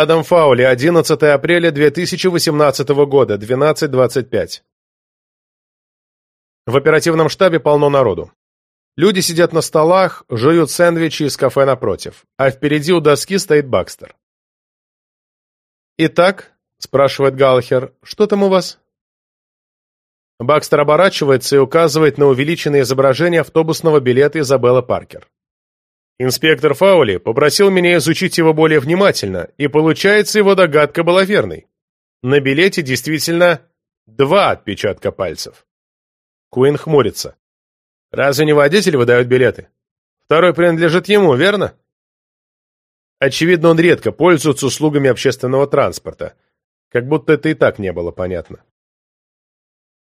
Адам Фаули, 11 апреля 2018 года, 12.25. В оперативном штабе полно народу. Люди сидят на столах, жуют сэндвичи из кафе напротив, а впереди у доски стоит Бакстер. «Итак», — спрашивает Галлахер, — «что там у вас?» Бакстер оборачивается и указывает на увеличенное изображение автобусного билета Изабелла Паркер. Инспектор Фаули попросил меня изучить его более внимательно, и, получается, его догадка была верной. На билете действительно два отпечатка пальцев. Куин хмурится. Разве не водитель выдает билеты? Второй принадлежит ему, верно? Очевидно, он редко пользуется услугами общественного транспорта, как будто это и так не было понятно.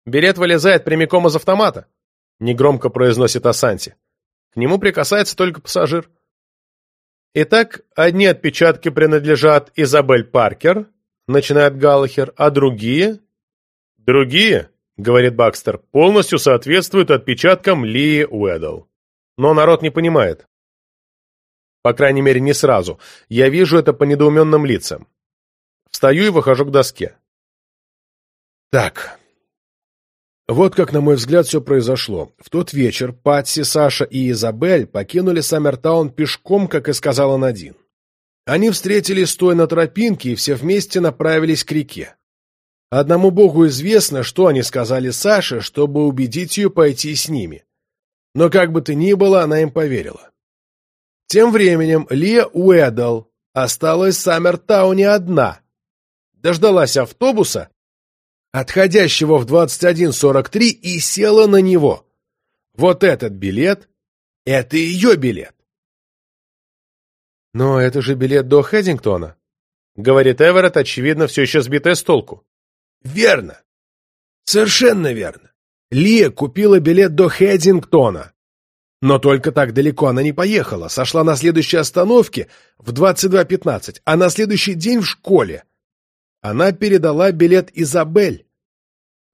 Билет вылезает прямиком из автомата, негромко произносит Асанти. К нему прикасается только пассажир. Итак, одни отпечатки принадлежат Изабель Паркер, начинает Галлахер, а другие... Другие, говорит Бакстер, полностью соответствуют отпечаткам Лии Уэддл. Но народ не понимает. По крайней мере, не сразу. Я вижу это по недоуменным лицам. Встаю и выхожу к доске. Так, вот как, на мой взгляд, все произошло. В тот вечер Патси, Саша и Изабель покинули Саммертаун пешком, как и сказала Надин. Они встретились стоя на тропинке и все вместе направились к реке. Одному богу известно, что они сказали Саше, чтобы убедить ее пойти с ними. Но как бы то ни было, она им поверила. Тем временем Лия Уэддл осталась в Саммертауне одна. Дождалась автобуса отходящего в 21.43, и села на него. Вот этот билет — это ее билет. «Но это же билет до Хэддингтона», — говорит Эверетт, очевидно, все еще сбитая с толку. «Верно. Совершенно верно. Лия купила билет до Хэддингтона. Но только так далеко она не поехала, сошла на следующей остановке в 22.15, а на следующий день в школе. Она передала билет Изабель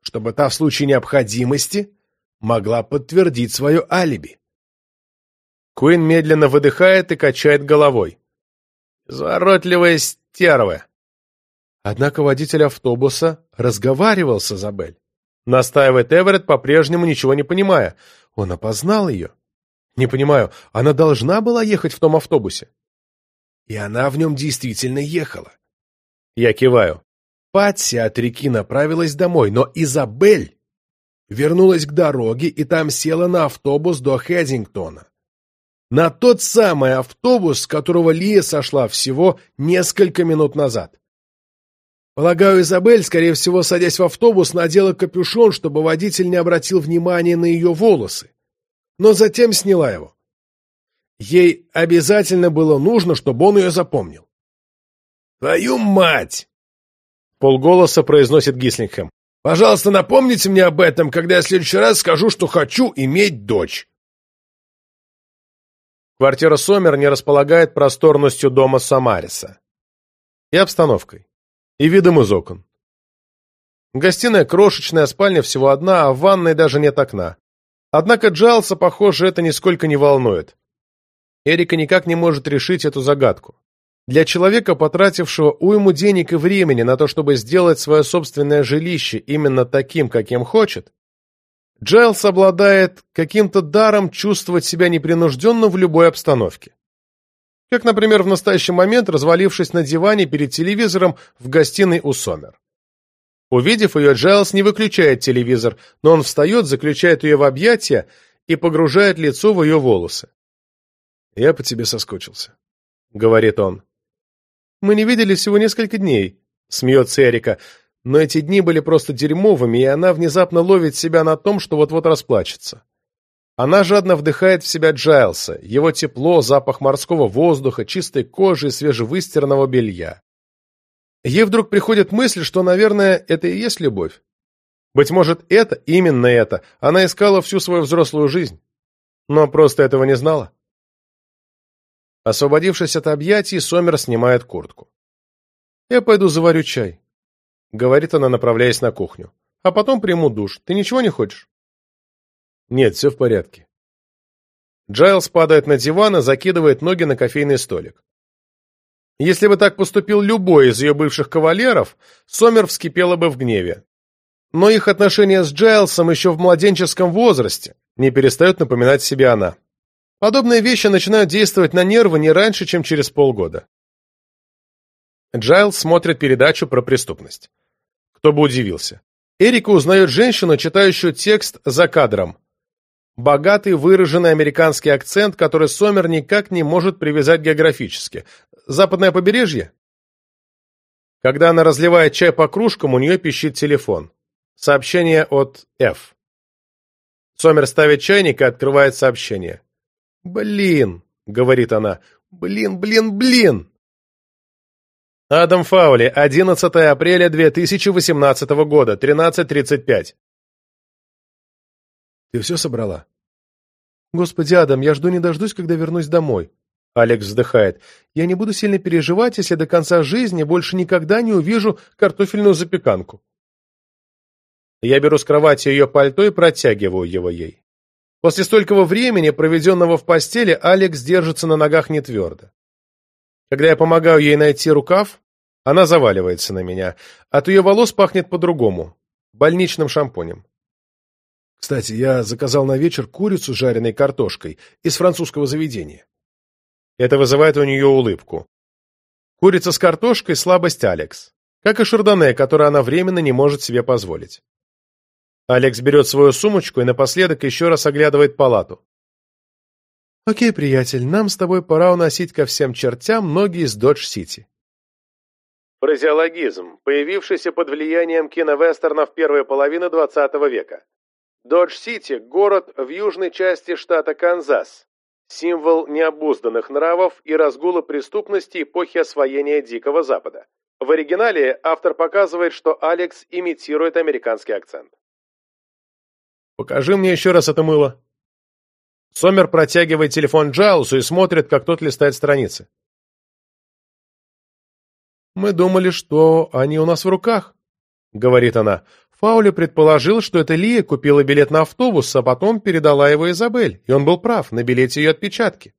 чтобы та в случае необходимости могла подтвердить свое алиби. Куин медленно выдыхает и качает головой. Заротливая стерва. Однако водитель автобуса разговаривал с Изабель. Настаивает Эверетт, по-прежнему ничего не понимая. Он опознал ее. Не понимаю, она должна была ехать в том автобусе? И она в нем действительно ехала. Я киваю. Патси от реки направилась домой, но Изабель вернулась к дороге и там села на автобус до Хэддингтона. На тот самый автобус, с которого Лия сошла всего несколько минут назад. Полагаю, Изабель, скорее всего, садясь в автобус, надела капюшон, чтобы водитель не обратил внимания на ее волосы, но затем сняла его. Ей обязательно было нужно, чтобы он ее запомнил. «Твою мать!» полголоса произносит Гислингхэм. «Пожалуйста, напомните мне об этом, когда я в следующий раз скажу, что хочу иметь дочь». Квартира Сомер не располагает просторностью дома Самариса. И обстановкой. И видом из окон. Гостиная крошечная, спальня всего одна, а в ванной даже нет окна. Однако Джайлса, похоже, это нисколько не волнует. Эрика никак не может решить эту загадку. Для человека, потратившего уйму денег и времени на то, чтобы сделать свое собственное жилище именно таким, каким хочет, Джайлс обладает каким-то даром чувствовать себя непринужденно в любой обстановке. Как, например, в настоящий момент, развалившись на диване перед телевизором в гостиной у Сомер. Увидев ее, Джайлс не выключает телевизор, но он встает, заключает ее в объятия и погружает лицо в ее волосы. «Я по тебе соскучился», — говорит он. Мы не виделись всего несколько дней», — смеется Эрика. «Но эти дни были просто дерьмовыми, и она внезапно ловит себя на том, что вот-вот расплачется». Она жадно вдыхает в себя Джайлса, его тепло, запах морского воздуха, чистой кожи и свежевыстиранного белья. Ей вдруг приходит мысль, что, наверное, это и есть любовь. Быть может, это, именно это, она искала всю свою взрослую жизнь, но просто этого не знала. Освободившись от объятий, Сомер снимает куртку. «Я пойду заварю чай», — говорит она, направляясь на кухню. «А потом приму душ. Ты ничего не хочешь?» «Нет, все в порядке». Джайлс падает на диван и закидывает ноги на кофейный столик. Если бы так поступил любой из ее бывших кавалеров, Сомер вскипела бы в гневе. Но их отношения с Джайлсом еще в младенческом возрасте не перестает напоминать себе она. Подобные вещи начинают действовать на нервы не раньше, чем через полгода. Джайлс смотрит передачу про преступность. Кто бы удивился. Эрика узнает женщину, читающую текст за кадром. У той выраженный американский акцент, который Сомер никак не может привязать географически. Западное побережье? Когда она разливает чай по кружкам, у нее пищит телефон. Сообщение от F. Сомер ставит чайник и открывает сообщение. «Блин», — говорит она, — «блин, блин, блин». Адам Фаули, 11 апреля 2018 года, 13.35. Ты все собрала? Господи, Адам, я жду не дождусь, когда вернусь домой. Алекс вздыхает. Я не буду сильно переживать, если до конца жизни больше никогда не увижу картофельную запеканку. Я беру с кровати ее пальто и протягиваю его ей. После столького времени, проведенного в постели, Алекс держится на ногах не твердо. Когда я помогаю ей найти рукав, она заваливается на меня. От ее волос пахнет по-другому, больничным шампунем. Кстати, я заказал на вечер курицу с жареной картошкой из французского заведения. Это вызывает у нее улыбку. Курица с картошкой – слабость Алекс, как и шардоне, который она временно не может себе позволить. Алекс берет свою сумочку и напоследок еще раз оглядывает палату. «Окей, приятель, нам с тобой пора уносить ко всем чертям ноги из Додж-Сити». Фразеологизм, появившийся под влиянием киновестернов первой половины XX века. Додж-Сити – город в южной части штата Канзас, символ необузданных нравов и разгула преступности эпохи освоения Дикого Запада. В оригинале автор показывает, что Алекс имитирует американский акцент. «Покажи мне еще раз это мыло». Сомер протягивает телефон Джайлсу и смотрит, как тот листает страницы. «Мы думали, что они у нас в руках», — говорит она. Фаули предположил, что это Лия купила билет на автобус, а потом передала его Изабель, и он был прав, на билете ее отпечатки.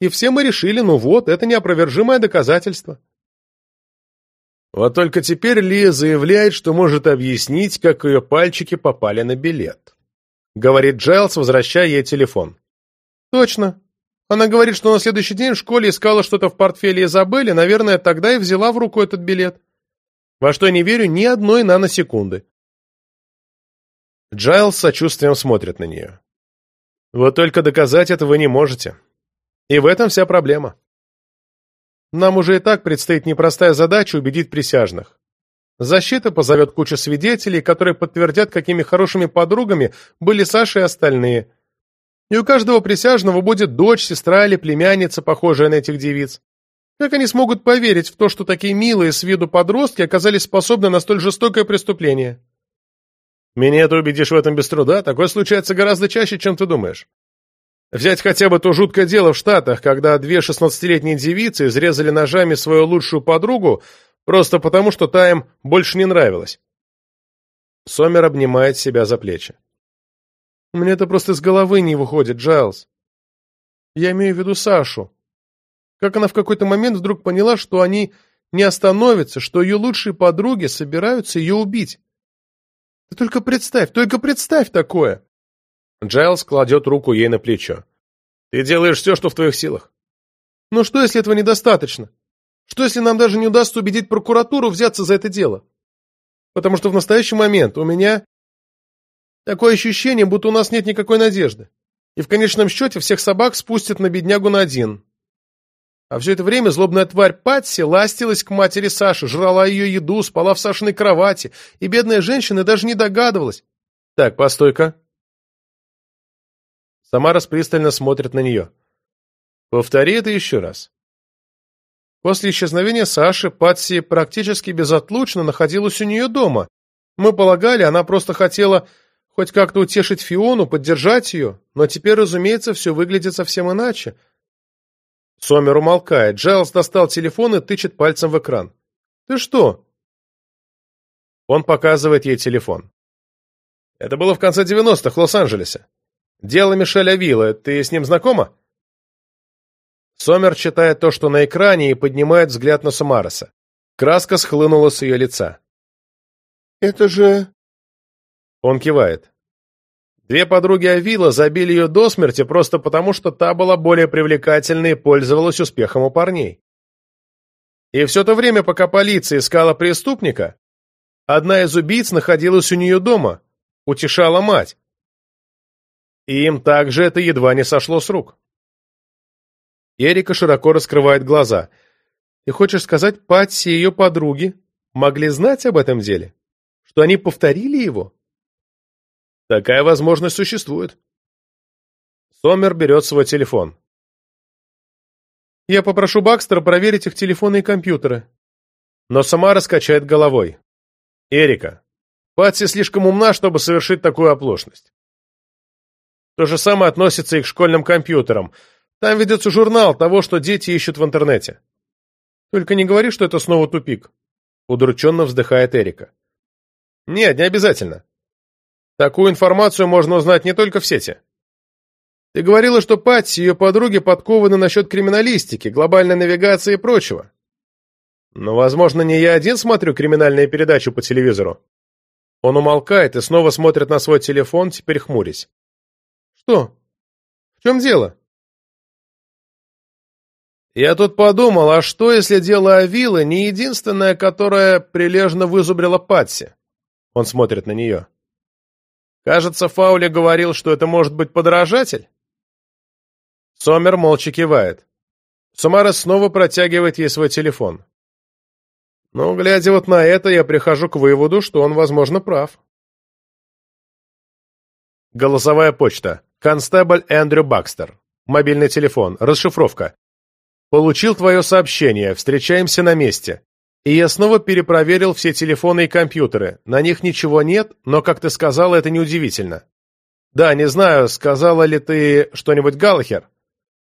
И все мы решили, ну вот, это неопровержимое доказательство. Вот только теперь Лия заявляет, что может объяснить, как ее пальчики попали на билет. Говорит Джайлс, возвращая ей телефон. Точно. Она говорит, что на следующий день в школе искала что-то в портфеле Изабели, наверное, тогда и взяла в руку этот билет во что не верю ни одной наносекунды. Джайл с сочувствием смотрит на нее. Вот только доказать этого не можете. И в этом вся проблема. Нам уже и так предстоит непростая задача убедить присяжных. Защита позовет кучу свидетелей, которые подтвердят, какими хорошими подругами были Саша и остальные. И у каждого присяжного будет дочь, сестра или племянница, похожая на этих девиц. Как они смогут поверить в то, что такие милые с виду подростки оказались способны на столь жестокое преступление? Меня ты убедишь в этом без труда, такое случается гораздо чаще, чем ты думаешь. Взять хотя бы то жуткое дело в Штатах, когда две шестнадцатилетние девицы изрезали ножами свою лучшую подругу просто потому, что та им больше не нравилась. Сомер обнимает себя за плечи. Мне это просто с головы не выходит, Джайлз. Я имею в виду Сашу. Как она в какой-то момент вдруг поняла, что они не остановятся, что ее лучшие подруги собираются ее убить. Ты только представь, только представь такое!» Джайлз кладет руку ей на плечо. «Ты делаешь все, что в твоих силах». «Но что, если этого недостаточно? Что, если нам даже не удастся убедить прокуратуру взяться за это дело? Потому что в настоящий момент у меня такое ощущение, будто у нас нет никакой надежды. И в конечном счете всех собак спустят на беднягу на один, а все это время злобная тварь Патси ластилась к матери Саши, жрала ее еду, спала в Сашиной кровати, и бедная женщина даже не догадывалась. Так, постой-ка. Самара пристально смотрит на нее. Повтори это еще раз. После исчезновения Саши Патси практически безотлучно находилась у нее дома. Мы полагали, она просто хотела хоть как-то утешить Фиону, поддержать ее, но теперь, разумеется, все выглядит совсем иначе. Сомер умолкает. Джайлз достал телефон и тычет пальцем в экран. «Ты что?» Он показывает ей телефон. «Это было в конце 90-х в Лос-Анджелесе. Дело Мишеля Вилла. Ты с ним знакома?» Сомер читает то, что на экране, и поднимает взгляд на Сумареса. Краска схлынула с ее лица. «Это же...» Он кивает. Две подруги Авила забили ее до смерти просто потому, что та была более привлекательной и пользовалась успехом у парней. И все то время, пока полиция искала преступника, одна из убийц находилась у нее дома, утешала мать. И им также это едва не сошло с рук. Эрика широко раскрывает глаза. «Ты хочешь сказать, Патси и ее подруги могли знать об этом деле? Что они повторили его?» Такая возможность существует. Сомер берет свой телефон. Я попрошу Бакстера проверить их телефоны и компьютеры. Но сама раскачает головой. Эрика, Патси слишком умна, чтобы совершить такую оплошность. То же самое относится и к школьным компьютерам. Там ведется журнал того, что дети ищут в интернете. Только не говори, что это снова тупик. Удрученно вздыхает Эрика. Нет, не обязательно. Такую информацию можно узнать не только в сети. Ты говорила, что Патти и ее подруги подкованы насчет криминалистики, глобальной навигации и прочего. Но, возможно, не я один смотрю криминальные передачи по телевизору. Он умолкает и снова смотрит на свой телефон, теперь хмурясь. Что? В чем дело? Я тут подумал, а что, если дело Авилы не единственное, которое прилежно вызубрила Патси? Он смотрит на нее. Кажется, Фаули говорил, что это может быть подражатель. Сомер молча кивает. Сумара снова протягивает ей свой телефон. Но, глядя вот на это, я прихожу к выводу, что он, возможно, прав. Голосовая почта. Констебль Эндрю Бакстер. Мобильный телефон. Расшифровка. Получил твое сообщение. Встречаемся на месте. И я снова перепроверил все телефоны и компьютеры. На них ничего нет, но, как ты сказала, это неудивительно. Да, не знаю, сказала ли ты что-нибудь Галлахер,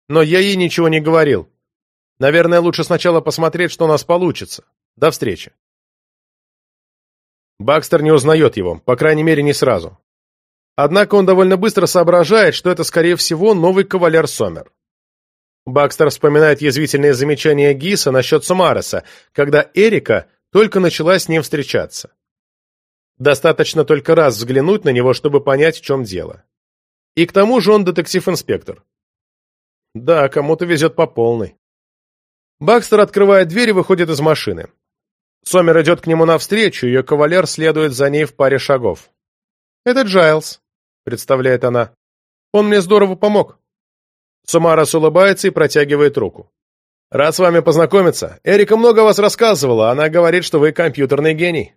но я ей ничего не говорил. Наверное, лучше сначала посмотреть, что у нас получится. До встречи. Бакстер не узнает его, по крайней мере, не сразу. Однако он довольно быстро соображает, что это, скорее всего, новый кавалер Сомер. Бакстер вспоминает язвительные замечания Гиса насчет Сумареса, когда Эрика только начала с ним встречаться. Достаточно только раз взглянуть на него, чтобы понять, в чем дело. И к тому же он детектив-инспектор. Да, кому-то везет по полной. Бакстер открывает дверь и выходит из машины. Сомер идет к нему навстречу, ее кавалер следует за ней в паре шагов. «Это Джайлз», — представляет она. «Он мне здорово помог». Сумарас улыбается и протягивает руку. «Рад с вами познакомиться. Эрика много о вас рассказывала. Она говорит, что вы компьютерный гений».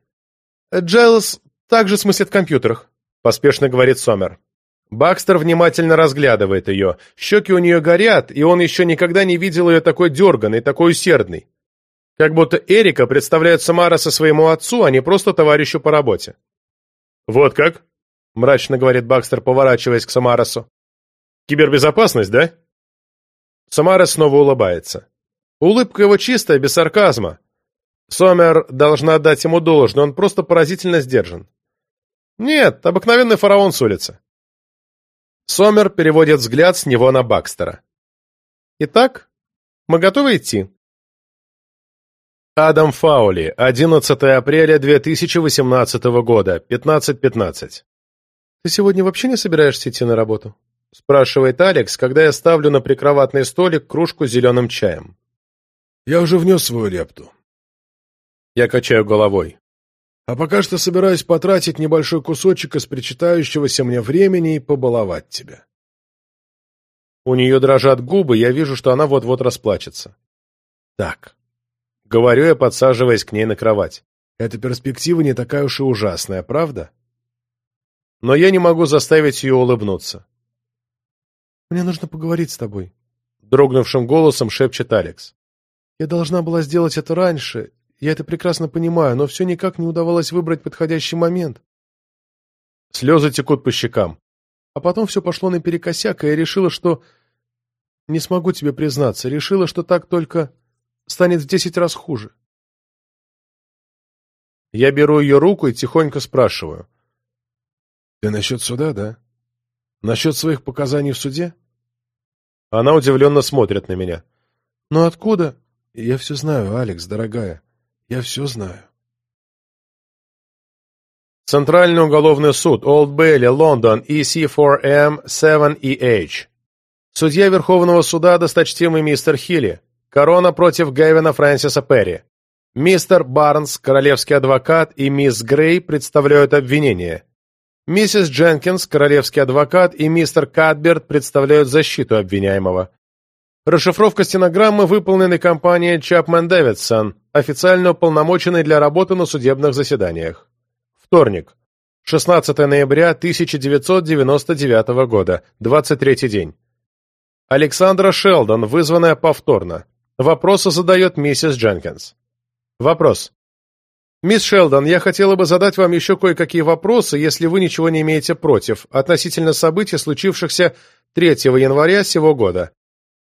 «Джайлз также смыслит в компьютерах», — поспешно говорит Сомер. Бакстер внимательно разглядывает ее. Щеки у нее горят, и он еще никогда не видел ее такой дерганной, такой усердной. Как будто Эрика представляет Самараса своему отцу, а не просто товарищу по работе. «Вот как?» — мрачно говорит Бакстер, поворачиваясь к Самарасу. Кибербезопасность, да? Самара снова улыбается. Улыбка его чистая, без сарказма. Сомер должна отдать ему должное, он просто поразительно сдержан. Нет, обыкновенный фараон с улицы. Сомер переводит взгляд с него на Бакстера. Итак, мы готовы идти? Адам Фаули, 11 апреля 2018 года, 15.15. Ты сегодня вообще не собираешься идти на работу? спрашивает Алекс, когда я ставлю на прикроватный столик кружку с зеленым чаем. Я уже внес свою лепту. Я качаю головой. А пока что собираюсь потратить небольшой кусочек из причитающегося мне времени и побаловать тебя. У нее дрожат губы, я вижу, что она вот-вот расплачется. Так. Говорю я, подсаживаясь к ней на кровать. Эта перспектива не такая уж и ужасная, правда? Но я не могу заставить ее улыбнуться. «Мне нужно поговорить с тобой», — дрогнувшим голосом шепчет Алекс. «Я должна была сделать это раньше, я это прекрасно понимаю, но все никак не удавалось выбрать подходящий момент». Слезы текут по щекам. А потом все пошло наперекосяк, и я решила, что... Не смогу тебе признаться, решила, что так только станет в десять раз хуже. Я беру ее руку и тихонько спрашиваю. «Ты насчет суда, да?» Насчет своих показаний в суде? Она удивленно смотрит на меня. Но откуда? Я все знаю, Алекс, дорогая. Я все знаю. Центральный уголовный суд, Олд Бейли, Лондон, EC4M 7EH. Судья Верховного суда, досточтимый мистер Хилли. Корона против Гэвина Фрэнсиса Перри. Мистер Барнс, королевский адвокат, и мисс Грей представляют обвинение. Миссис Дженкинс, королевский адвокат, и мистер Кадберт представляют защиту обвиняемого. Расшифровка стенограммы выполнена компанией Чапман Дэвидсон, официально уполномоченной для работы на судебных заседаниях. Вторник. 16 ноября 1999 года, 23 день. Александра Шелдон, вызванная повторно. Вопросы задает миссис Дженкинс. Вопрос. «Мисс Шелдон, я хотела бы задать вам еще кое-какие вопросы, если вы ничего не имеете против, относительно событий, случившихся 3 января сего года.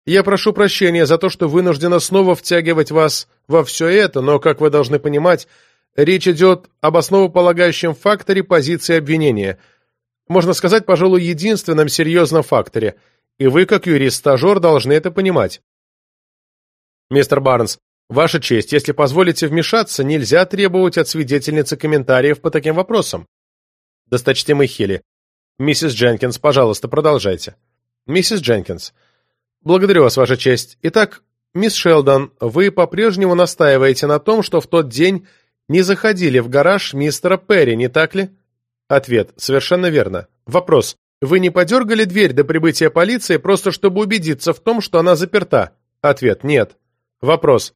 Я прошу прощения за то, что вынуждена снова втягивать вас во все это, но, как вы должны понимать, речь идет об основополагающем факторе позиции обвинения. Можно сказать, пожалуй, единственном серьезном факторе, и вы, как юрист-стажер, должны это понимать. Мистер Барнс, Ваша честь, если позволите вмешаться, нельзя требовать от свидетельницы комментариев по таким вопросам. Досточтимый Хилли. Миссис Дженкинс, пожалуйста, продолжайте. Миссис Дженкинс. Благодарю вас, Ваша честь. Итак, мисс Шелдон, вы по-прежнему настаиваете на том, что в тот день не заходили в гараж мистера Перри, не так ли? Ответ. Совершенно верно. Вопрос. Вы не подергали дверь до прибытия полиции, просто чтобы убедиться в том, что она заперта? Ответ. Нет. Вопрос.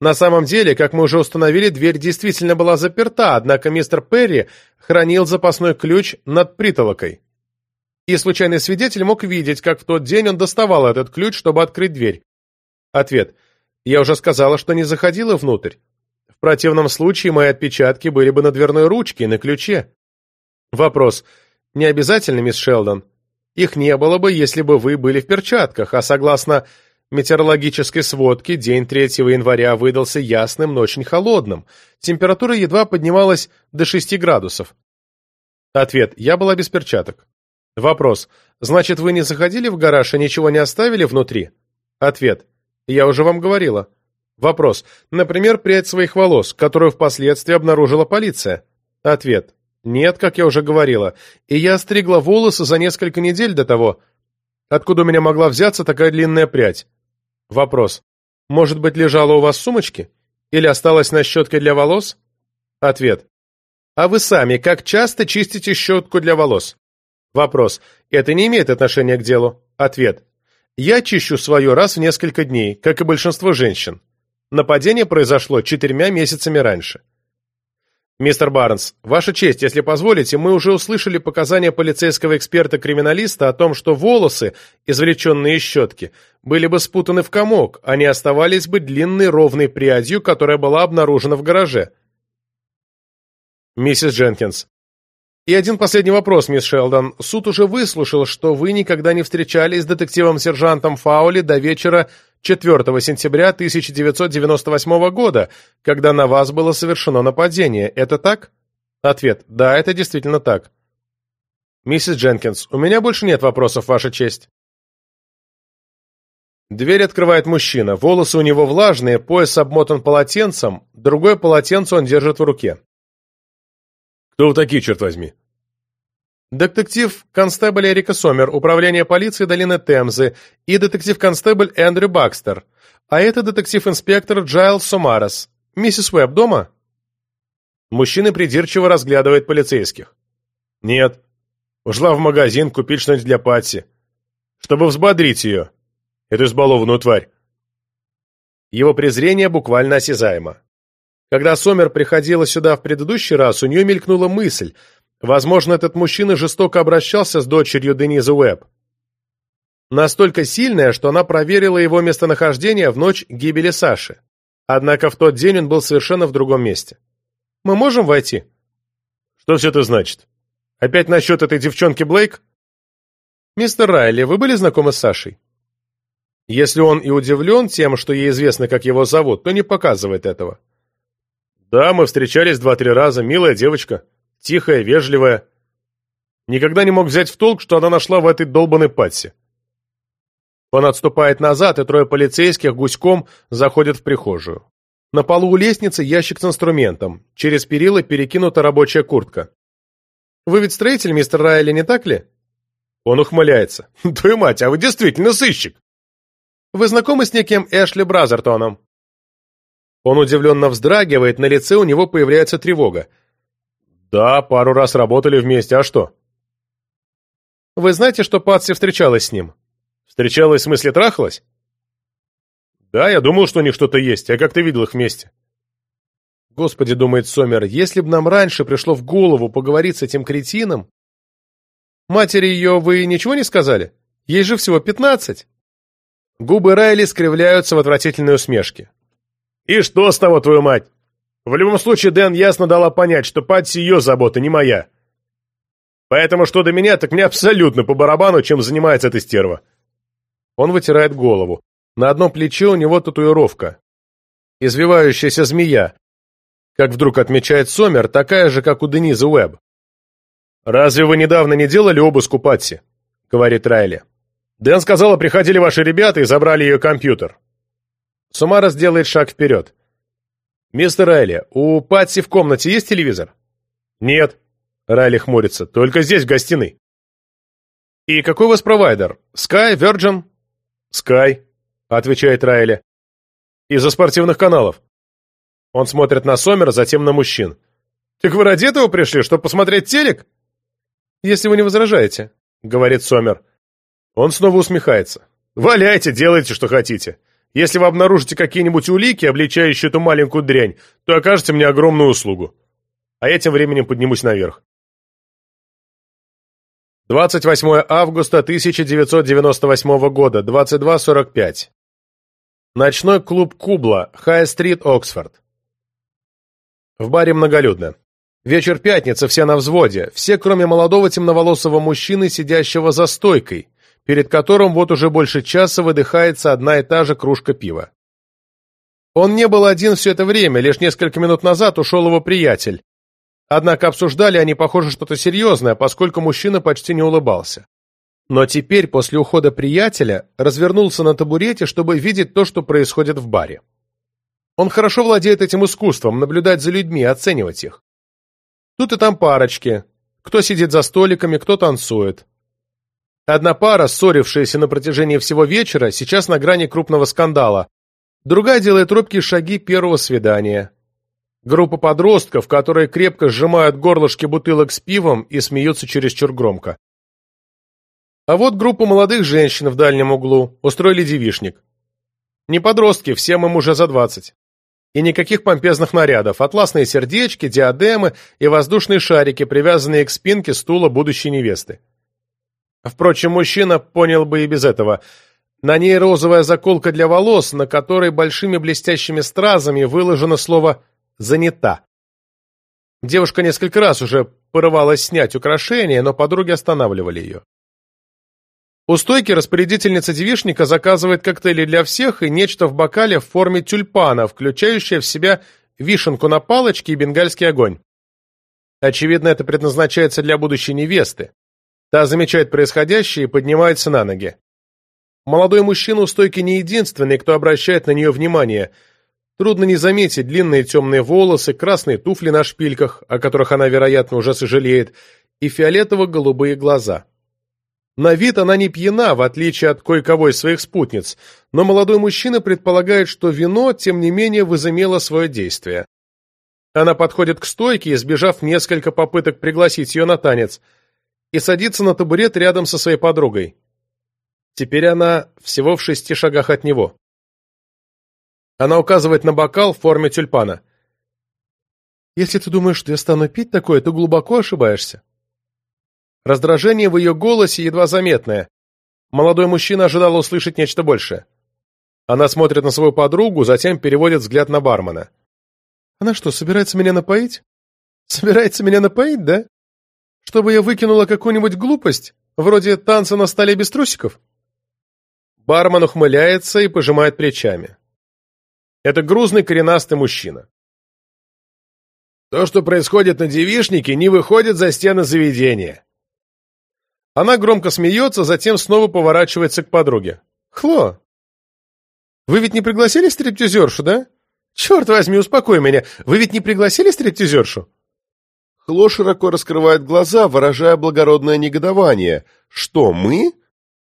На самом деле, как мы уже установили, дверь действительно была заперта, однако мистер Перри хранил запасной ключ над притолокой. И случайный свидетель мог видеть, как в тот день он доставал этот ключ, чтобы открыть дверь. Ответ. Я уже сказала, что не заходила внутрь. В противном случае мои отпечатки были бы на дверной ручке и на ключе. Вопрос. Не обязательно, мисс Шелдон. Их не было бы, если бы вы были в перчатках, а согласно метеорологической сводке день 3 января выдался ясным, но очень холодным. Температура едва поднималась до 6 градусов. Ответ. Я была без перчаток. Вопрос. Значит, вы не заходили в гараж и ничего не оставили внутри? Ответ. Я уже вам говорила. Вопрос. Например, прядь своих волос, которую впоследствии обнаружила полиция? Ответ. Нет, как я уже говорила. И я стригла волосы за несколько недель до того. Откуда у меня могла взяться такая длинная прядь? Вопрос. Может быть, лежала у вас в сумочке? Или осталась на щетке для волос? Ответ. А вы сами как часто чистите щетку для волос? Вопрос. Это не имеет отношения к делу. Ответ. Я чищу свою раз в несколько дней, как и большинство женщин. Нападение произошло четырьмя месяцами раньше. «Мистер Барнс, Ваша честь, если позволите, мы уже услышали показания полицейского эксперта-криминалиста о том, что волосы, извлеченные из щетки, были бы спутаны в комок, а не оставались бы длинной ровной прядью, которая была обнаружена в гараже». Миссис Дженкинс. И один последний вопрос, мисс Шелдон. Суд уже выслушал, что вы никогда не встречались с детективом-сержантом Фаули до вечера 4 сентября 1998 года, когда на вас было совершено нападение. Это так? Ответ. Да, это действительно так. Миссис Дженкинс, у меня больше нет вопросов, Ваша честь. Дверь открывает мужчина. Волосы у него влажные, пояс обмотан полотенцем, другое полотенце он держит в руке. «Кто вы такие, черт возьми?» Детектив-констебль Эрика Сомер, Управление полиции долины Темзы и детектив-констебль Эндрю Бакстер. А это детектив-инспектор Джайл Сомарес. Миссис Уэбб дома? Мужчина придирчиво разглядывает полицейских. Нет. Ушла в магазин купить что-нибудь для Патси. Чтобы взбодрить ее. Эту избалованную тварь. Его презрение буквально осязаемо. Когда Сомер приходила сюда в предыдущий раз, у нее мелькнула мысль – Возможно, этот мужчина жестоко обращался с дочерью Денизы Уэбб. Настолько сильная, что она проверила его местонахождение в ночь гибели Саши. Однако в тот день он был совершенно в другом месте. «Мы можем войти?» «Что все это значит? Опять насчет этой девчонки Блейк?» «Мистер Райли, вы были знакомы с Сашей?» Если он и удивлен тем, что ей известно, как его зовут, то не показывает этого. «Да, мы встречались два-три раза, милая девочка тихая, вежливая. Никогда не мог взять в толк, что она нашла в этой долбанной патсе. Он отступает назад, и трое полицейских гуськом заходят в прихожую. На полу у лестницы ящик с инструментом. Через перила перекинута рабочая куртка. «Вы ведь строитель, мистер Райли, не так ли?» Он ухмыляется. «Твою мать, а вы действительно сыщик!» «Вы знакомы с неким Эшли Бразертоном?» Он удивленно вздрагивает, на лице у него появляется тревога. «Да, пару раз работали вместе, а что?» «Вы знаете, что Патси встречалась с ним?» «Встречалась в смысле трахалась?» «Да, я думал, что у них что-то есть. Я как-то видел их вместе». Господи, думает Сомер, если бы нам раньше пришло в голову поговорить с этим кретином... Матери ее вы ничего не сказали? Ей же всего пятнадцать. Губы Райли скривляются в отвратительной усмешке. «И что с того, твою мать? В любом случае, Дэн ясно дала понять, что Патси ее забота, не моя. Поэтому что до меня, так мне абсолютно по барабану, чем занимается эта стерва». Он вытирает голову. На одном плече у него татуировка. Извивающаяся змея. Как вдруг отмечает Сомер, такая же, как у Денизы Уэбб. «Разве вы недавно не делали обыск у Патси?» — говорит Райли. «Дэн сказала, приходили ваши ребята и забрали ее компьютер». Сумарос делает шаг вперед. «Мистер Райли, у Патси в комнате есть телевизор?» «Нет», — Райли хмурится, — «только здесь, в гостиной». «И какой у вас провайдер? Sky, Virgin?» «Sky», — отвечает Райли. «Из-за спортивных каналов». Он смотрит на Сомера, затем на мужчин. «Так вы ради этого пришли, чтобы посмотреть телек?» «Если вы не возражаете», — говорит Сомер. Он снова усмехается. «Валяйте, делайте, что хотите. Если вы обнаружите какие-нибудь улики, обличающие эту маленькую дрянь, то окажете мне огромную услугу. А я тем временем поднимусь наверх». 28 августа 1998 года, 22.45. Ночной клуб Кубла, Хай-стрит, Оксфорд. В баре многолюдно. Вечер пятницы, все на взводе, все, кроме молодого темноволосого мужчины, сидящего за стойкой, перед которым вот уже больше часа выдыхается одна и та же кружка пива. Он не был один все это время, лишь несколько минут назад ушел его приятель, Однако обсуждали они, похоже, что-то серьезное, поскольку мужчина почти не улыбался. Но теперь, после ухода приятеля, развернулся на табурете, чтобы видеть то, что происходит в баре. Он хорошо владеет этим искусством, наблюдать за людьми, оценивать их. Тут и там парочки. Кто сидит за столиками, кто танцует. Одна пара, ссорившаяся на протяжении всего вечера, сейчас на грани крупного скандала. Другая делает робкие шаги первого свидания. Группа подростков, которые крепко сжимают горлышки бутылок с пивом и смеются чересчур громко. А вот группа молодых женщин в дальнем углу устроили девишник. Не подростки, всем им уже за двадцать. И никаких помпезных нарядов, атласные сердечки, диадемы и воздушные шарики, привязанные к спинке стула будущей невесты. Впрочем, мужчина понял бы и без этого. На ней розовая заколка для волос, на которой большими блестящими стразами выложено слово занята. Девушка несколько раз уже порывалась снять украшения, но подруги останавливали ее. У стойки распорядительница девишника заказывает коктейли для всех и нечто в бокале в форме тюльпана, включающее в себя вишенку на палочке и бенгальский огонь. Очевидно, это предназначается для будущей невесты. Та замечает происходящее и поднимается на ноги. Молодой мужчина у стойки не единственный, кто обращает на нее внимание – Трудно не заметить длинные темные волосы, красные туфли на шпильках, о которых она, вероятно, уже сожалеет, и фиолетово-голубые глаза. На вид она не пьяна, в отличие от кое-кого из своих спутниц, но молодой мужчина предполагает, что вино, тем не менее, возымело свое действие. Она подходит к стойке, избежав несколько попыток пригласить ее на танец, и садится на табурет рядом со своей подругой. Теперь она всего в шести шагах от него. Она указывает на бокал в форме тюльпана. «Если ты думаешь, что я стану пить такое, то глубоко ошибаешься». Раздражение в ее голосе едва заметное. Молодой мужчина ожидал услышать нечто большее. Она смотрит на свою подругу, затем переводит взгляд на бармена. «Она что, собирается меня напоить? Собирается меня напоить, да? Чтобы я выкинула какую-нибудь глупость, вроде танца на столе без трусиков?» Бармен ухмыляется и пожимает плечами. Это грузный коренастый мужчина. То, что происходит на девишнике, не выходит за стены заведения. Она громко смеется, затем снова поворачивается к подруге. Хло, вы ведь не пригласили стриптизершу, да? Черт возьми, успокой меня. Вы ведь не пригласили стриптизершу? Хло широко раскрывает глаза, выражая благородное негодование. Что, мы?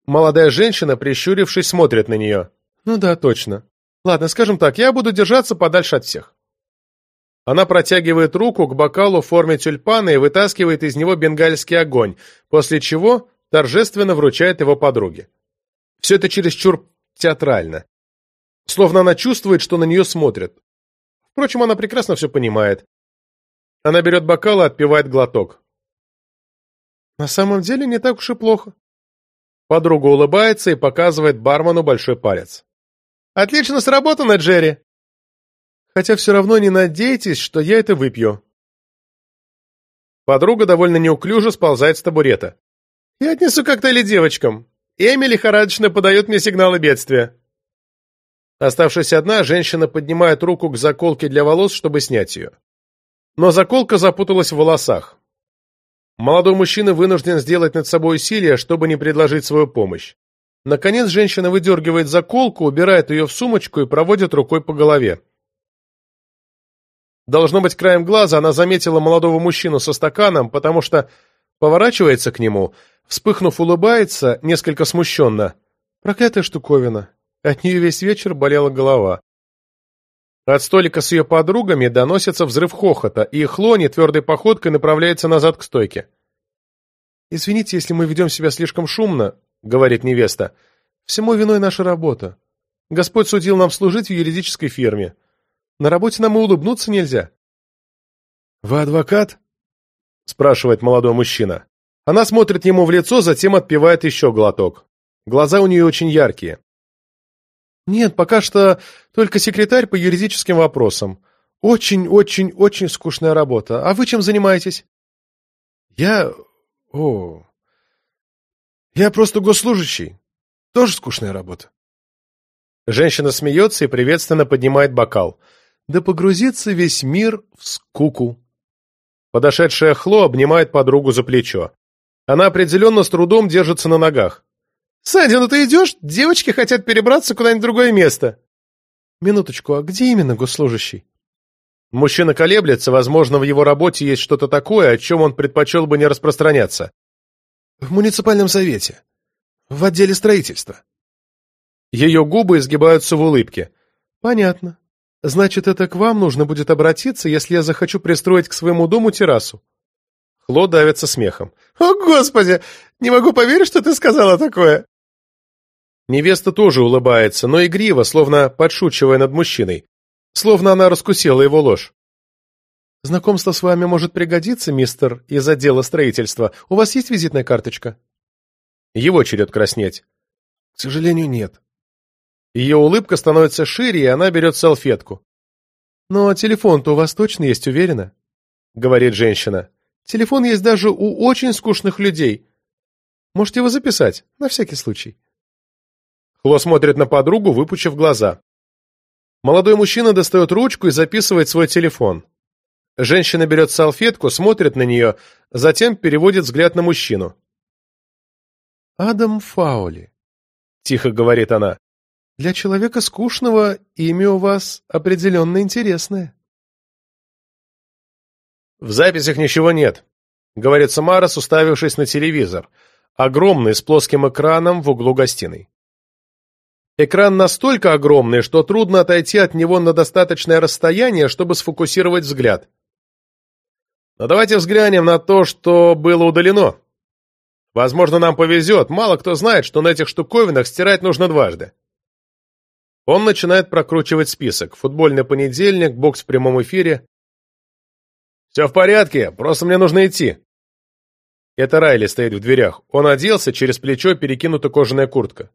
Молодая женщина, прищурившись, смотрит на нее. Ну да, точно. Ладно, скажем так, я буду держаться подальше от всех. Она протягивает руку к бокалу в форме тюльпана и вытаскивает из него бенгальский огонь, после чего торжественно вручает его подруге. Все это чересчур театрально. Словно она чувствует, что на нее смотрят. Впрочем, она прекрасно все понимает. Она берет бокал и отпивает глоток. На самом деле не так уж и плохо. Подруга улыбается и показывает бармену большой палец. «Отлично сработано, Джерри!» «Хотя все равно не надейтесь, что я это выпью». Подруга довольно неуклюже сползает с табурета. «Я отнесу коктейли девочкам. Эми лихорадочно подает мне сигналы бедствия». Оставшись одна, женщина поднимает руку к заколке для волос, чтобы снять ее. Но заколка запуталась в волосах. Молодой мужчина вынужден сделать над собой усилие, чтобы не предложить свою помощь. Наконец, женщина выдергивает заколку, убирает ее в сумочку и проводит рукой по голове. Должно быть, краем глаза она заметила молодого мужчину со стаканом, потому что поворачивается к нему, вспыхнув, улыбается, несколько смущенно. Проклятая штуковина. От нее весь вечер болела голова. От столика с ее подругами доносится взрыв хохота, и Хлони твердой походкой направляется назад к стойке. «Извините, если мы ведем себя слишком шумно», — говорит невеста. «Всему виной наша работа. Господь судил нам служить в юридической фирме. На работе нам и улыбнуться нельзя». «Вы адвокат?» — спрашивает молодой мужчина. Она смотрит ему в лицо, затем отпивает еще глоток. Глаза у нее очень яркие. «Нет, пока что только секретарь по юридическим вопросам. Очень-очень-очень скучная работа. А вы чем занимаетесь?» «Я... О... Я просто госслужащий. Тоже скучная работа». Женщина смеется и приветственно поднимает бокал. «Да погрузится весь мир в скуку». Подошедшая Хло обнимает подругу за плечо. Она определенно с трудом держится на ногах. «Саня, ну ты идешь? Девочки хотят перебраться куда-нибудь в другое место». «Минуточку, а где именно госслужащий?» Мужчина колеблется, возможно, в его работе есть что-то такое, о чем он предпочел бы не распространяться. «В муниципальном совете. В отделе строительства». Ее губы изгибаются в улыбке. «Понятно. Значит, это к вам нужно будет обратиться, если я захочу пристроить к своему дому террасу». Хло давится смехом. «О, Господи! Не могу поверить, что ты сказала такое!» Невеста тоже улыбается, но игриво, словно подшучивая над мужчиной. Словно она раскусила его ложь. «Знакомство с вами может пригодиться, мистер, из отдела строительства. У вас есть визитная карточка?» Его черед краснеть. «К сожалению, нет». Ее улыбка становится шире, и она берет салфетку. «Но телефон-то у вас точно есть, уверена?» — говорит женщина. Телефон есть даже у очень скучных людей. Можете его записать, на всякий случай. Хло смотрит на подругу, выпучив глаза. Молодой мужчина достает ручку и записывает свой телефон. Женщина берет салфетку, смотрит на нее, затем переводит взгляд на мужчину. «Адам Фаули», — тихо говорит она. «Для человека скучного имя у вас определенно интересное». «В записях ничего нет», — говорит Самарас, уставившись на телевизор, огромный, с плоским экраном в углу гостиной. Экран настолько огромный, что трудно отойти от него на достаточное расстояние, чтобы сфокусировать взгляд. Но давайте взглянем на то, что было удалено. Возможно, нам повезет, мало кто знает, что на этих штуковинах стирать нужно дважды. Он начинает прокручивать список. Футбольный понедельник, бокс в прямом эфире, «Все в порядке, просто мне нужно идти». Это Райли стоит в дверях. Он оделся, через плечо перекинута кожаная куртка.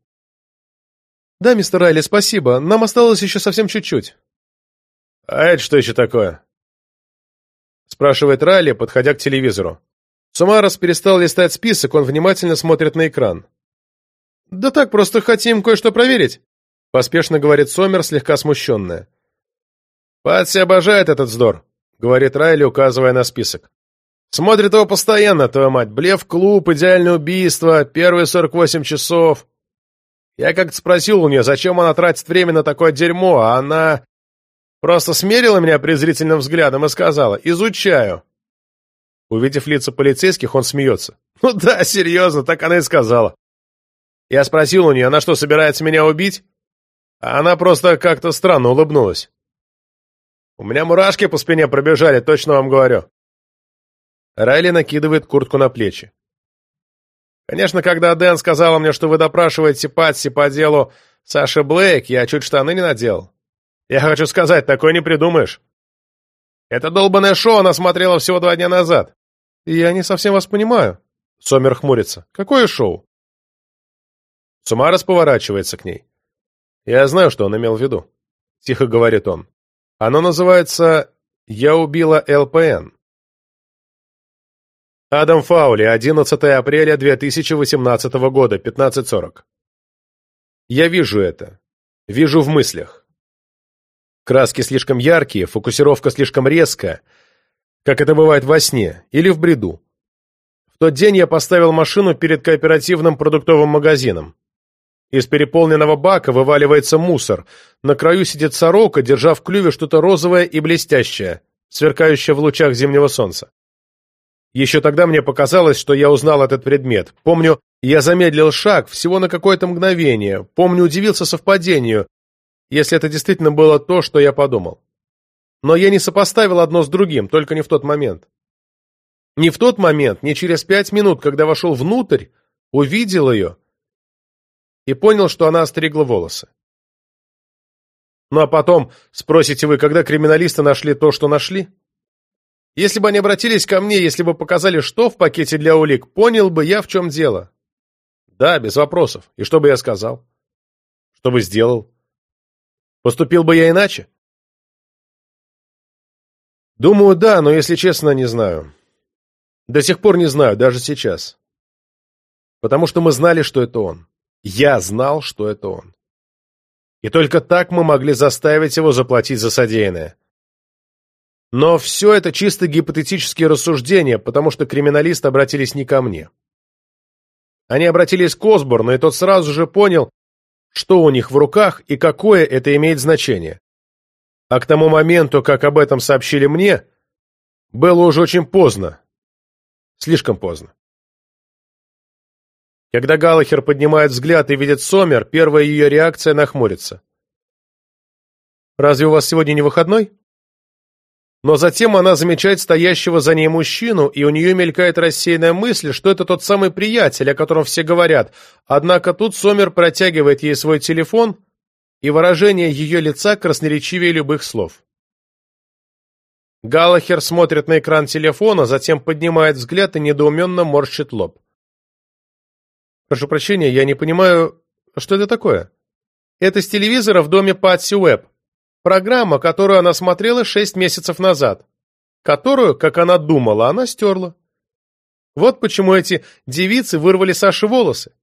«Да, мистер Райли, спасибо. Нам осталось еще совсем чуть-чуть». «А это что еще такое?» Спрашивает Райли, подходя к телевизору. Сумарос перестал листать список, он внимательно смотрит на экран. «Да так, просто хотим кое-что проверить», — поспешно говорит Сомер, слегка смущенная. «Патси обожает этот вздор», говорит Райли, указывая на список. Смотрит его постоянно, твою мать. Блеф-клуб, идеальное убийство, первые 48 часов. Я как-то спросил у нее, зачем она тратит время на такое дерьмо, а она просто смерила меня презрительным взглядом и сказала «изучаю». Увидев лица полицейских, он смеется. «Ну да, серьезно, так она и сказала». Я спросил у нее, она что, собирается меня убить? А она просто как-то странно улыбнулась. У меня мурашки по спине пробежали, точно вам говорю. Райли накидывает куртку на плечи. Конечно, когда Дэн сказала мне, что вы допрашиваете Патси по делу Саши Блейк, я чуть штаны не надел. Я хочу сказать, такое не придумаешь. Это долбанное шоу она смотрела всего два дня назад. Я не совсем вас понимаю. Сомер хмурится. Какое шоу? Сумарос поворачивается к ней. Я знаю, что он имел в виду. Тихо говорит он. Оно называется «Я убила ЛПН». Адам Фаули, 11 апреля 2018 года, 15.40. Я вижу это. Вижу в мыслях. Краски слишком яркие, фокусировка слишком резкая, как это бывает во сне или в бреду. В тот день я поставил машину перед кооперативным продуктовым магазином. Из переполненного бака вываливается мусор. На краю сидит сорока, держа в клюве что-то розовое и блестящее, сверкающее в лучах зимнего солнца. Еще тогда мне показалось, что я узнал этот предмет. Помню, я замедлил шаг всего на какое-то мгновение. Помню, удивился совпадению, если это действительно было то, что я подумал. Но я не сопоставил одно с другим, только не в тот момент. Не в тот момент, не через пять минут, когда вошел внутрь, увидел ее и понял, что она остригла волосы. Ну а потом, спросите вы, когда криминалисты нашли то, что нашли? Если бы они обратились ко мне, если бы показали, что в пакете для улик, понял бы я, в чем дело. Да, без вопросов. И что бы я сказал? Что бы сделал? Поступил бы я иначе? Думаю, да, но, если честно, не знаю. До сих пор не знаю, даже сейчас. Потому что мы знали, что это он. Я знал, что это он. И только так мы могли заставить его заплатить за содеянное. Но все это чисто гипотетические рассуждения, потому что криминалисты обратились не ко мне. Они обратились к Осборну, и тот сразу же понял, что у них в руках и какое это имеет значение. А к тому моменту, как об этом сообщили мне, было уже очень поздно. Слишком поздно. Когда Галлахер поднимает взгляд и видит Сомер, первая ее реакция нахмурится. «Разве у вас сегодня не выходной?» Но затем она замечает стоящего за ней мужчину, и у нее мелькает рассеянная мысль, что это тот самый приятель, о котором все говорят. Однако тут Сомер протягивает ей свой телефон, и выражение ее лица красноречивее любых слов. Галлахер смотрит на экран телефона, затем поднимает взгляд и недоуменно морщит лоб. «Прошу прощения, я не понимаю, что это такое?» «Это с телевизора в доме Патси Уэбб. Программа, которую она смотрела шесть месяцев назад, которую, как она думала, она стерла. Вот почему эти девицы вырвали Саше волосы.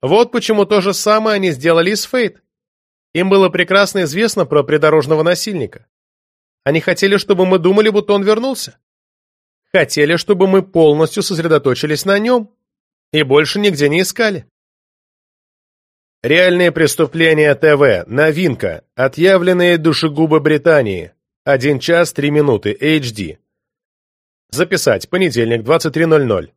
Вот почему то же самое они сделали с Фейт. Им было прекрасно известно про придорожного насильника. Они хотели, чтобы мы думали, будто он вернулся. Хотели, чтобы мы полностью сосредоточились на нем и больше нигде не искали. Реальные преступления ТВ. Новинка. Отъявленные душегубы Британии. 1 час 3 минуты. HD. Записать. Понедельник, 23.00.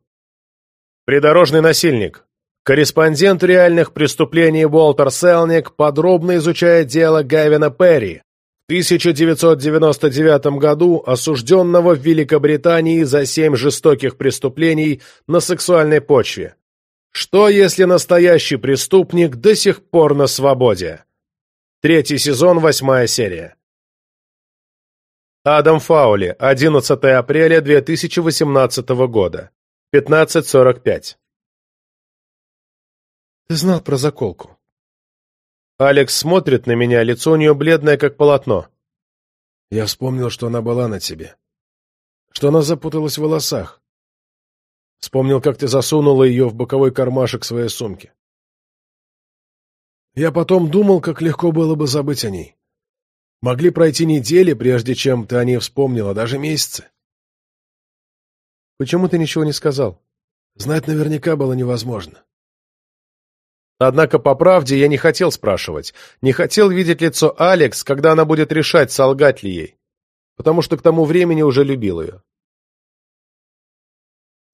Придорожный насильник. Корреспондент реальных преступлений Уолтер Селник подробно изучает дело Гавина Перри, в 1999 году осужденного в Великобритании за семь жестоких преступлений на сексуальной почве. Что, если настоящий преступник до сих пор на свободе? Третий сезон, восьмая серия. Адам Фаули, 11 апреля 2018 года, 15.45. Ты знал про заколку? Алекс смотрит на меня, лицо у нее бледное, как полотно. Я вспомнил, что она была на тебе. Что она запуталась в волосах. Вспомнил, как ты засунула ее в боковой кармашек своей сумки. Я потом думал, как легко было бы забыть о ней. Могли пройти недели, прежде чем ты о ней вспомнила, даже месяцы. Почему ты ничего не сказал? Знать наверняка было невозможно. Однако, по правде, я не хотел спрашивать. Не хотел видеть лицо Алекс, когда она будет решать, солгать ли ей. Потому что к тому времени уже любил ее.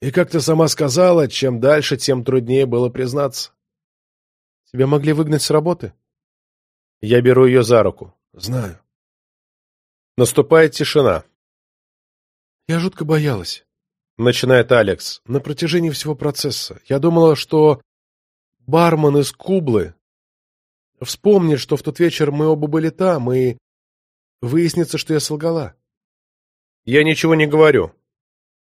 И как ты сама сказала, чем дальше, тем труднее было признаться. Тебя могли выгнать с работы? Я беру ее за руку. Знаю. Наступает тишина. Я жутко боялась. Начинает Алекс. На протяжении всего процесса. Я думала, что бармен из Кублы вспомнит, что в тот вечер мы оба были там, и выяснится, что я солгала. Я ничего не говорю.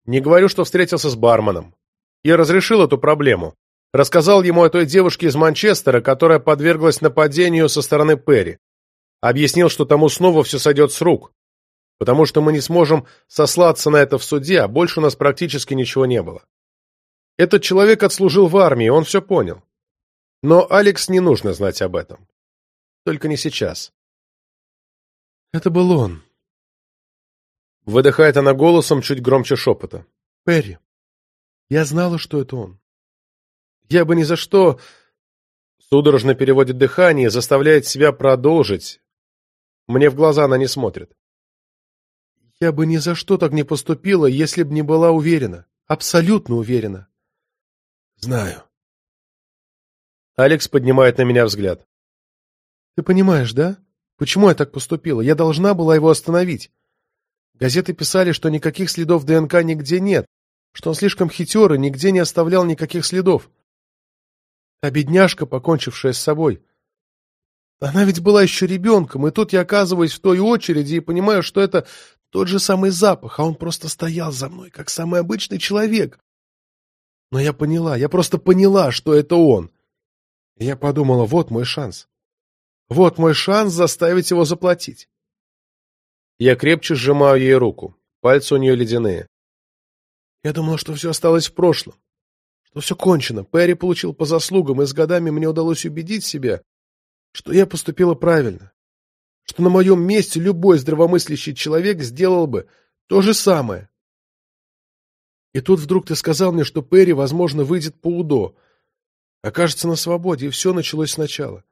Не говорю, что встретился с барменом. Я разрешил эту проблему. Рассказал ему о той девушке из Манчестера, которая подверглась нападению со стороны Перри. Объяснил, что тому снова все сойдет с рук, потому что мы не сможем сослаться на это в суде, а больше у нас практически ничего не было. Этот человек отслужил в армии, он все понял. Но Алекс не нужно знать об этом. Только не сейчас. Это был он. Выдыхает она голосом чуть громче шепота. Перри. Я знала, что это он. Я бы ни за что... Судорожно переводит дыхание, заставляет себя продолжить. Мне в глаза она не смотрит. Я бы ни за что так не поступила, если бы не была уверена. Абсолютно уверена. Знаю. Алекс поднимает на меня взгляд. Ты понимаешь, да? Почему я так поступила? Я должна была его остановить. Газеты писали, что никаких следов ДНК нигде нет, что он слишком хитер и нигде не оставлял никаких следов. А бедняжка, покончившая с собой. Она ведь была еще ребенком, и тут я оказываюсь в той очереди и понимаю, что это тот же самый запах, а он просто стоял за мной, как самый обычный человек. Но я поняла, я просто поняла, что это он. И я подумала, вот мой шанс. Вот мой шанс заставить его заплатить. Я крепче сжимаю ей руку. Пальцы у нее ледяные. Я думала, что все осталось в прошлом. Что все кончено. Перри получил по заслугам, и с годами мне удалось убедить себя, что я поступила правильно. Что на моем месте любой здравомыслящий человек сделал бы то же самое. И тут вдруг ты сказал мне, что Перри, возможно, выйдет по УДО, окажется на свободе, и все началось сначала.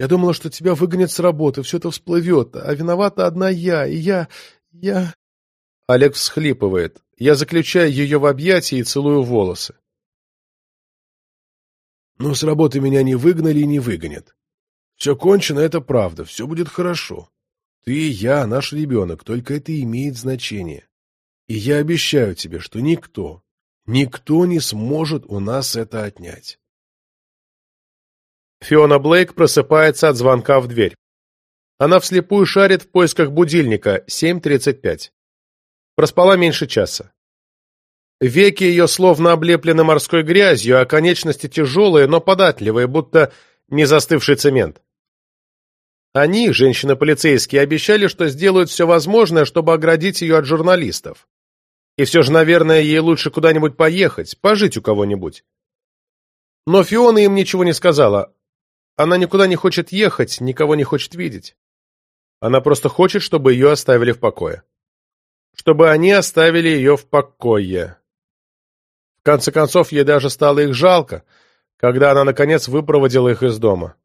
Я думала, что тебя выгонят с работы, все это всплывет, а виновата одна я, и я... я...» Олег всхлипывает. Я заключаю ее в объятия и целую волосы. «Ну, с работы меня не выгнали и не выгонят. Все кончено, это правда, все будет хорошо. Ты и я, наш ребенок, только это имеет значение. И я обещаю тебе, что никто, никто не сможет у нас это отнять». Фиона Блейк просыпается от звонка в дверь. Она вслепую шарит в поисках будильника 7.35. Проспала меньше часа. Веки ее словно облеплены морской грязью, а конечности тяжелые, но податливые, будто не застывший цемент. Они, женщины-полицейские, обещали, что сделают все возможное, чтобы оградить ее от журналистов. И все же, наверное, ей лучше куда-нибудь поехать, пожить у кого-нибудь. Но Фиона им ничего не сказала, она никуда не хочет ехать, никого не хочет видеть. Она просто хочет, чтобы ее оставили в покое. Чтобы они оставили ее в покое. В конце концов, ей даже стало их жалко, когда она, наконец, выпроводила их из дома.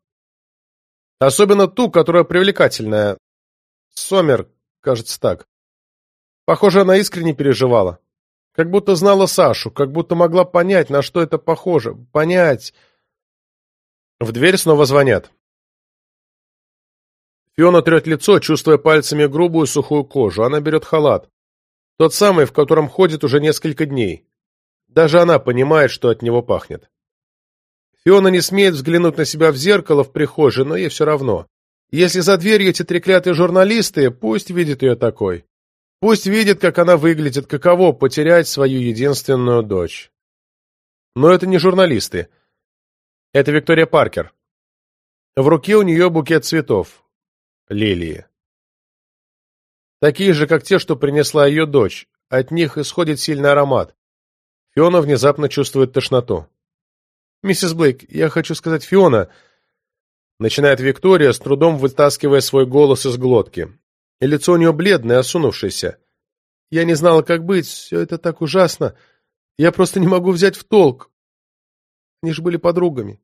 Особенно ту, которая привлекательная. Сомер, кажется так. Похоже, она искренне переживала. Как будто знала Сашу, как будто могла понять, на что это похоже. Понять, в дверь снова звонят. Фиона трет лицо, чувствуя пальцами грубую сухую кожу. Она берет халат. Тот самый, в котором ходит уже несколько дней. Даже она понимает, что от него пахнет. Фиона не смеет взглянуть на себя в зеркало в прихожей, но ей все равно. Если за дверью эти треклятые журналисты, пусть видит ее такой. Пусть видит, как она выглядит, каково потерять свою единственную дочь. Но это не журналисты. Это Виктория Паркер. В руке у нее букет цветов. Лилии. Такие же, как те, что принесла ее дочь. От них исходит сильный аромат. Фиона внезапно чувствует тошноту. «Миссис Блейк, я хочу сказать Фиона...» Начинает Виктория, с трудом вытаскивая свой голос из глотки. И лицо у нее бледное, осунувшееся. «Я не знала, как быть, все это так ужасно. Я просто не могу взять в толк. Они же были подругами.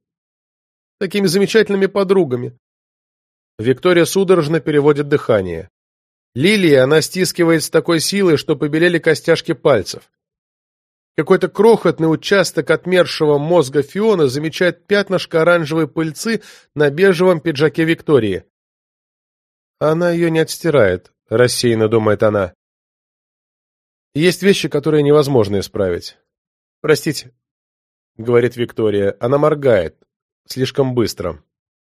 Такими замечательными подругами. Виктория судорожно переводит дыхание. Лилии она стискивает с такой силой, что побелели костяшки пальцев. Какой-то крохотный участок отмершего мозга Фиона замечает пятнышко оранжевой пыльцы на бежевом пиджаке Виктории. Она ее не отстирает, рассеянно думает она. Есть вещи, которые невозможно исправить. Простите, говорит Виктория. Она моргает. Слишком быстро.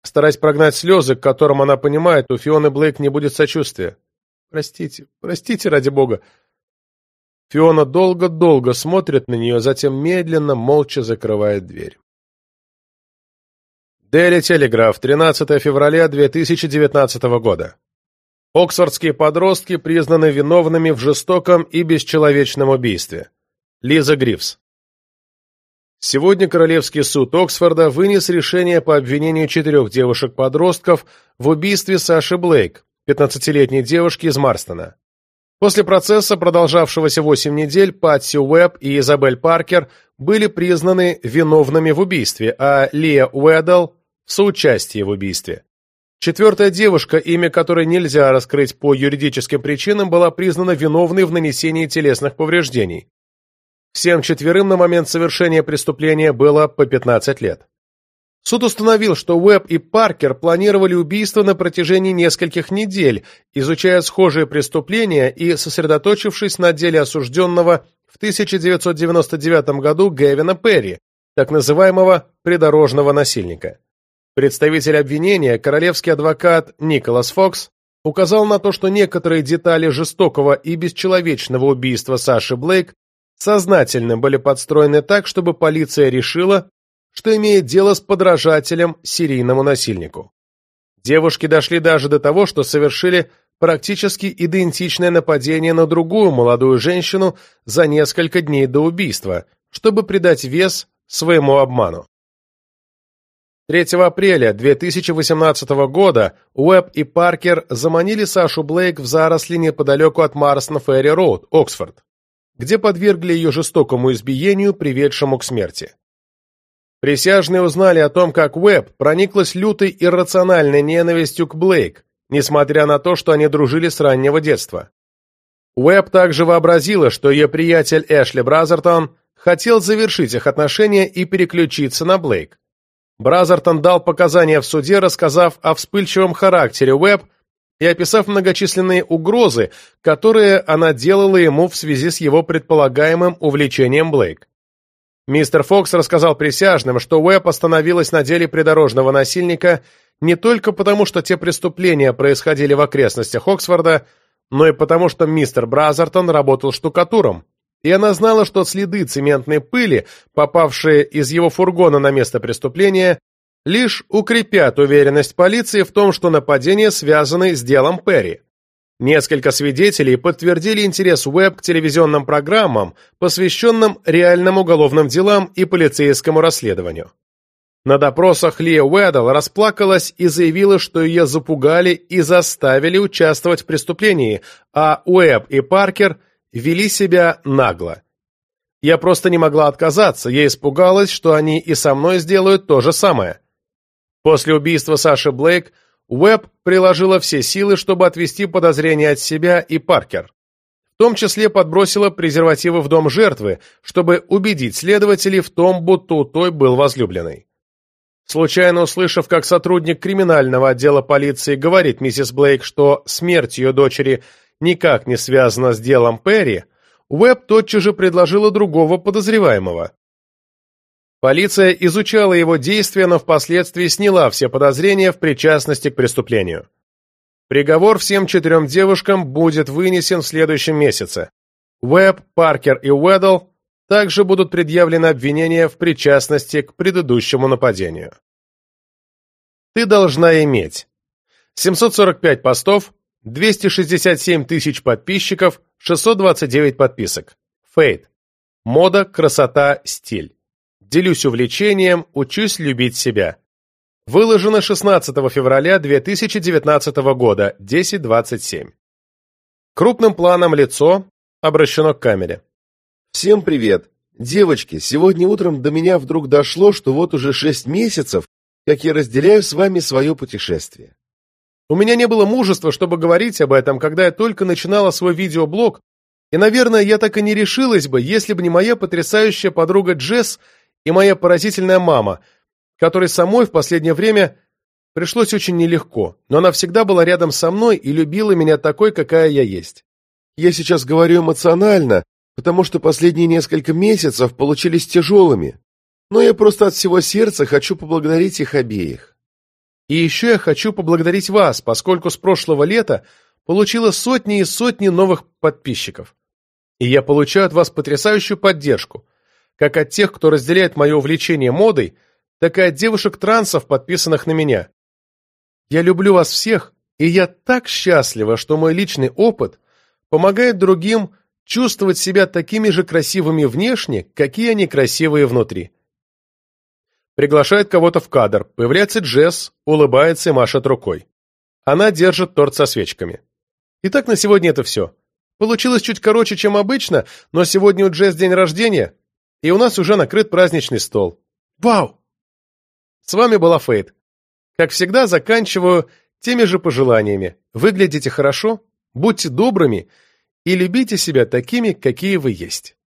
Стараясь прогнать слезы, к которым она понимает, у Фионы Блейк не будет сочувствия. Простите, простите, ради бога. Фиона долго-долго смотрит на нее, затем медленно, молча закрывает дверь. Дели Телеграф, 13 февраля 2019 года. Оксфордские подростки признаны виновными в жестоком и бесчеловечном убийстве. Лиза Грифс. Сегодня Королевский суд Оксфорда вынес решение по обвинению четырех девушек-подростков в убийстве Саши Блейк, 15-летней девушки из Марстона. После процесса, продолжавшегося 8 недель, Патси Уэбб и Изабель Паркер были признаны виновными в убийстве, а Лия Уэддл – в соучастии в убийстве. Четвертая девушка, имя которой нельзя раскрыть по юридическим причинам, была признана виновной в нанесении телесных повреждений. Всем четверым на момент совершения преступления было по 15 лет. Суд установил, что Уэбб и Паркер планировали убийство на протяжении нескольких недель, изучая схожие преступления и сосредоточившись на деле осужденного в 1999 году Гэвина Перри, так называемого «придорожного насильника». Представитель обвинения, королевский адвокат Николас Фокс, указал на то, что некоторые детали жестокого и бесчеловечного убийства Саши Блейк сознательно были подстроены так, чтобы полиция решила, что имеет дело с подражателем серийному насильнику. Девушки дошли даже до того, что совершили практически идентичное нападение на другую молодую женщину за несколько дней до убийства, чтобы придать вес своему обману. 3 апреля 2018 года Уэбб и Паркер заманили Сашу Блейк в заросли неподалеку от Марсон Ферри Роуд, Оксфорд, где подвергли ее жестокому избиению, приведшему к смерти. Присяжные узнали о том, как Уэбб прониклась лютой иррациональной ненавистью к Блейк, несмотря на то, что они дружили с раннего детства. Уэбб также вообразила, что ее приятель Эшли Бразертон хотел завершить их отношения и переключиться на Блейк. Бразертон дал показания в суде, рассказав о вспыльчивом характере Уэбб и описав многочисленные угрозы, которые она делала ему в связи с его предполагаемым увлечением Блейк. Мистер Фокс рассказал присяжным, что Уэбб остановилась на деле придорожного насильника не только потому, что те преступления происходили в окрестностях Оксфорда, но и потому, что мистер Бразертон работал штукатуром, и она знала, что следы цементной пыли, попавшие из его фургона на место преступления, лишь укрепят уверенность полиции в том, что нападение связано с делом Перри. Несколько свидетелей подтвердили интерес Уэбб к телевизионным программам, посвященным реальным уголовным делам и полицейскому расследованию. На допросах Лия Уэддл расплакалась и заявила, что ее запугали и заставили участвовать в преступлении, а Уэбб и Паркер вели себя нагло. Я просто не могла отказаться, я испугалась, что они и со мной сделают то же самое. После убийства Саши Блейк Уэбб приложила все силы, чтобы отвести подозрения от себя и Паркер. В том числе подбросила презервативы в дом жертвы, чтобы убедить следователей в том, будто у той был возлюбленный. Случайно услышав, как сотрудник криминального отдела полиции говорит миссис Блейк, что смерть ее дочери никак не связана с делом Перри, Уэбб тотчас же предложила другого подозреваемого. Полиция изучала его действия, но впоследствии сняла все подозрения в причастности к преступлению. Приговор всем четырем девушкам будет вынесен в следующем месяце. Уэбб, Паркер и Уэддл также будут предъявлены обвинения в причастности к предыдущему нападению. Ты должна иметь 745 постов, 267 тысяч подписчиков, 629 подписок. Фейт. Мода, красота, стиль. Делюсь увлечением, учусь любить себя. Выложено 16 февраля 2019 года, 10.27. Крупным планом лицо обращено к камере. Всем привет! Девочки, сегодня утром до меня вдруг дошло, что вот уже шесть месяцев как я разделяю с вами свое путешествие. У меня не было мужества, чтобы говорить об этом, когда я только начинала свой видеоблог, и, наверное, я так и не решилась бы, если бы не моя потрясающая подруга Джесс и моя поразительная мама, которой самой в последнее время пришлось очень нелегко, но она всегда была рядом со мной и любила меня такой, какая я есть. Я сейчас говорю эмоционально, потому что последние несколько месяцев получились тяжелыми, но я просто от всего сердца хочу поблагодарить их обеих. И еще я хочу поблагодарить вас, поскольку с прошлого лета получила сотни и сотни новых подписчиков. И я получаю от вас потрясающую поддержку, как от тех, кто разделяет мое увлечение модой, так и от девушек-трансов, подписанных на меня. Я люблю вас всех, и я так счастлива, что мой личный опыт помогает другим чувствовать себя такими же красивыми внешне, какие они красивые внутри. Приглашает кого-то в кадр, появляется Джесс, улыбается и машет рукой. Она держит торт со свечками. Итак, на сегодня это все. Получилось чуть короче, чем обычно, но сегодня у Джесс день рождения, и у нас уже накрыт праздничный стол. Вау! С вами была Фейт. Как всегда, заканчиваю теми же пожеланиями. Выглядите хорошо, будьте добрыми и любите себя такими, какие вы есть.